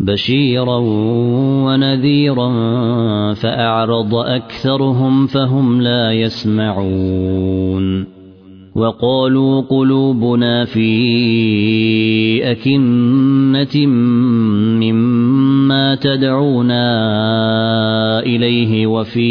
بشيرا ونذيرا فأعرض أكثرهم فهم لا يسمعون وقالوا قلوبنا في أكنة مما تدعونا إليه وفي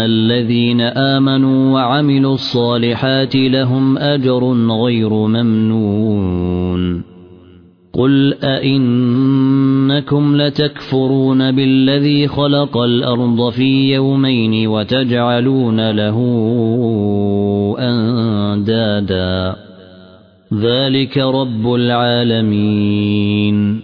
الذين آمنوا وعملوا الصالحات لهم أجر غير ممنون. قل أئنكم لتكفرون بالذي خلق الأرض في يومين وتجعلون له أندادا. ذلك رب العالمين.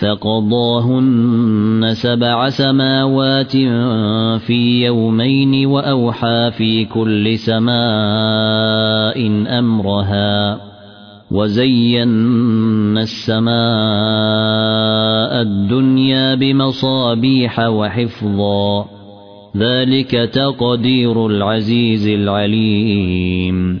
فقضاهن سبع سماوات في يومين وأوحى في كل سماء أمرها وزينا السماء الدنيا بمصابيح وحفظا ذلك تقدير العزيز العليم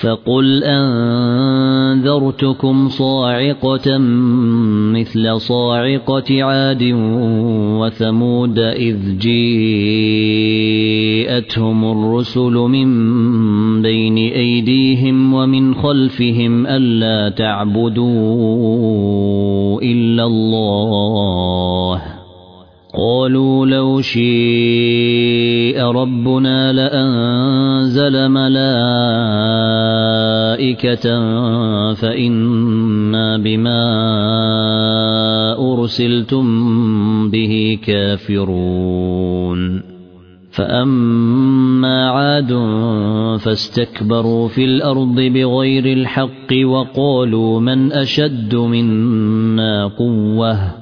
فقل أنذرتكم صاعقة مثل صاعقة عاد وثمود إذ جيءتهم الرسل من بين أيديهم ومن خلفهم ألا تعبدوا إلا الله قالوا لو شيء ربنا لأنزل ملائكة فإنا بما أرسلتم به كافرون. فأما عاد فاستكبروا في الأرض بغير الحق وقالوا من أشد منا قوة.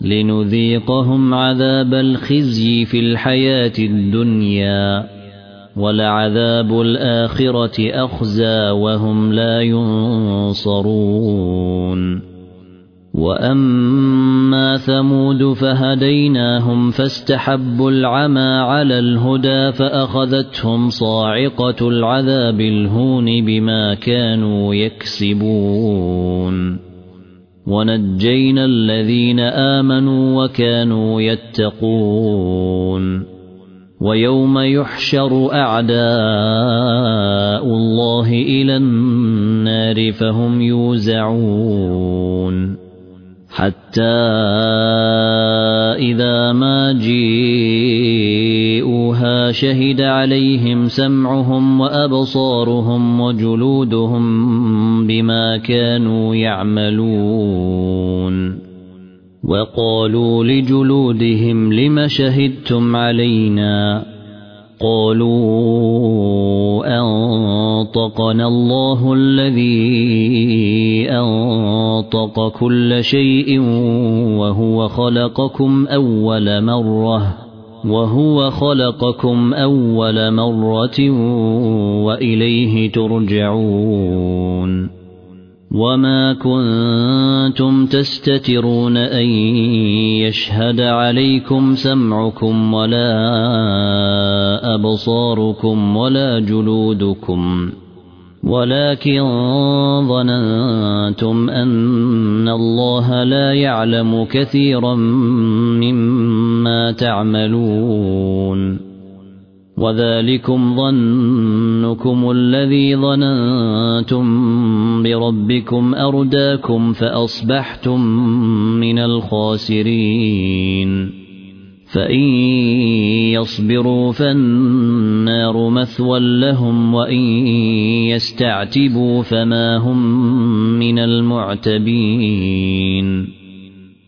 لنذيقهم عذاب الخزي في الحياة الدنيا ولعذاب الآخرة أخزى وهم لا ينصرون. وأما ثمود فهديناهم فاستحبوا العمى على الهدى فأخذتهم صاعقة العذاب الهون بما كانوا يكسبون. ونجينا الذين آمنوا وكانوا يتقون. ويوم يحشر أعداء الله إلى النار فهم يوزعون. حتى إذا ما شهد عليهم سمعهم وأبصارهم وجلودهم بما كانوا يعملون. وقالوا لجلودهم لم شهدتم علينا؟ قالوا أنطقنا الله الذي أنطق كل شيء وهو خلقكم أول مرة. وهو خلقكم أول مرة وإليه ترجعون. وما كنتم تستترون أن يشهد عليكم سمعكم ولا أبصاركم ولا جلودكم. ولكن ظننتم أن الله لا يعلم كثيرا مما تعملون وذلكم ظنكم الذي ظننتم بربكم أرداكم فأصبحتم من الخاسرين فإن يصبروا فالنار مثوى لهم وإن يستعتبوا فما هم من المعتبين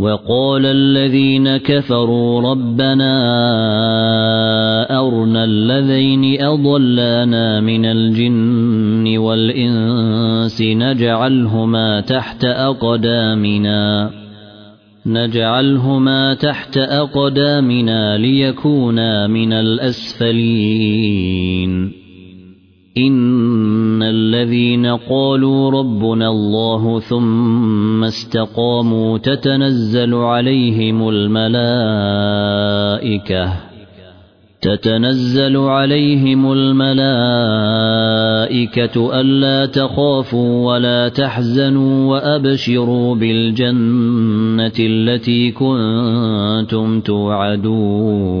وقال الذين كفروا ربنا أرنا الذين أضلانا من الجن والإنس نجعلهما تحت أقدامنا نجعلهما تحت أقدامنا ليكونا من الأسفلين. إن الذين قالوا ربنا الله ثم استقاموا تتنزل عليهم الملائكة تتنزل عليهم الملائكة ألا تخافوا ولا تحزنوا وأبشروا بالجنة التي كنتم توعدون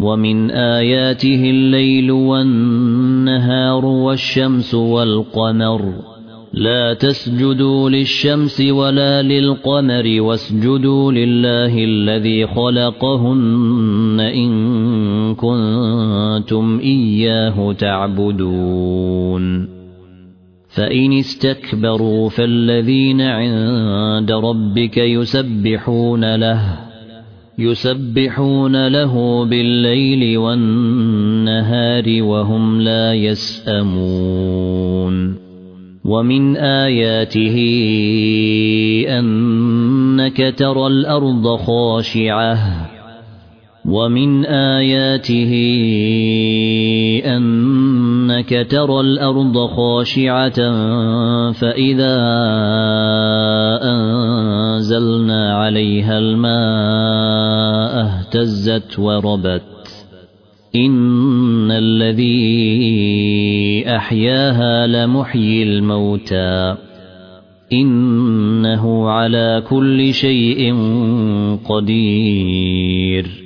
ومن آياته الليل والنهار والشمس والقمر. لا تسجدوا للشمس ولا للقمر واسجدوا لله الذي خلقهن إن كنتم إياه تعبدون. فإن استكبروا فالذين عند ربك يسبحون له. يسبحون له بالليل والنهار وهم لا يسأمون. ومن آياته أنك ترى الأرض خاشعة. ومن آياته أنك ترى الأرض خاشعة فإذا أنزلنا عليها الماء اهتزت وربت إن الذي أحياها لمحيي الموتى إنه على كل شيء قدير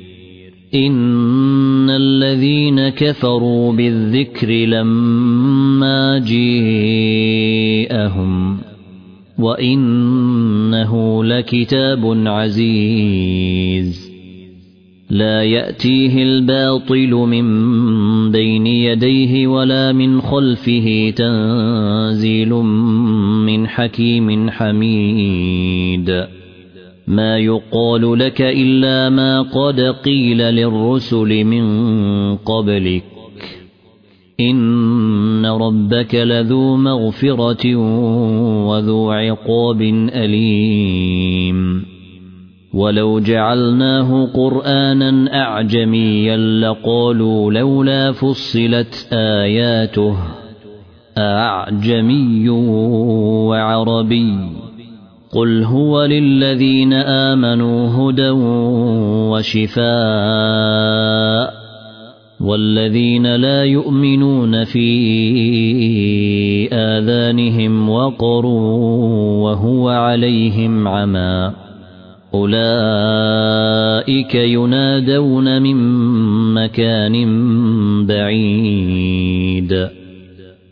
إن الذين كفروا بالذكر لما جيءهم وإنه لكتاب عزيز لا يأتيه الباطل من بين يديه ولا من خلفه تنزيل من حكيم حميد ما يقال لك إلا ما قد قيل للرسل من قبلك. إن ربك لذو مغفرة وذو عقاب أليم. ولو جعلناه قرآنا أعجميا لقالوا لولا فصلت آياته أعجمي وعربي. قل هو للذين آمنوا هدى وشفاء والذين لا يؤمنون في آذانهم وقر وهو عليهم عمى أولئك ينادون من مكان بعيد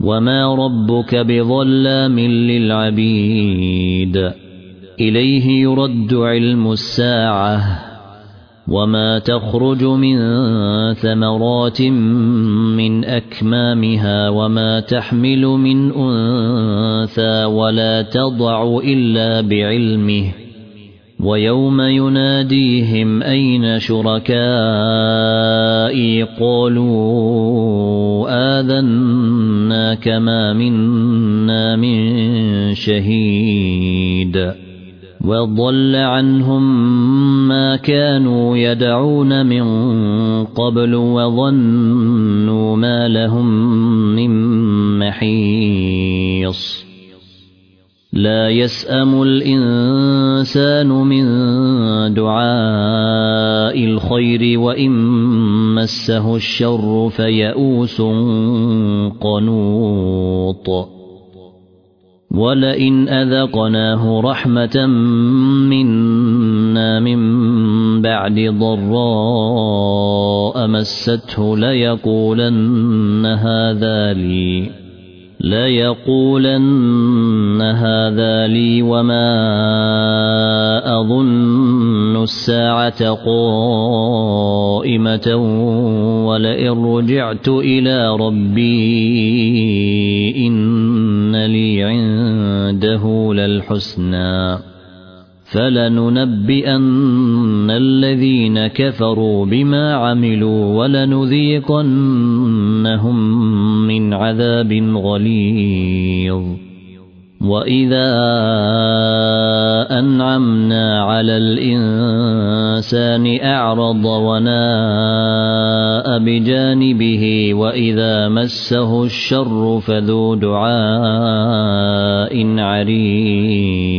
وما ربك بظلام للعبيد إليه يرد علم الساعة وما تخرج من ثمرات من أكمامها وما تحمل من أنثى ولا تضع إلا بعلمه ويوم يناديهم أين شركائي قالوا آذنا كما منا من شهيد وضل عنهم ما كانوا يدعون من قبل وظنوا ما لهم من محيص لا يسأم الإنسان من دعاء الخير وإن مسه الشر فيئوس قنوط. ولئن أذقناه رحمة منا من بعد ضراء مسته ليقولن هذا لي. ليقولن هذا لي وما أظن الساعة قائمة ولئن رجعت إلى ربي إن لي عنده للحسنى. فلننبئن الذين كفروا بما عملوا ولنذيقنهم من عذاب غليظ واذا انعمنا على الانسان اعرض وناء بجانبه واذا مسه الشر فذو دعاء عريض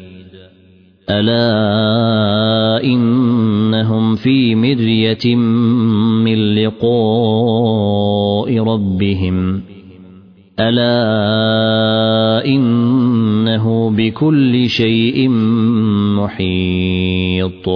ألا إنهم في مرية من لقاء ربهم ألا إنه بكل شيء محيط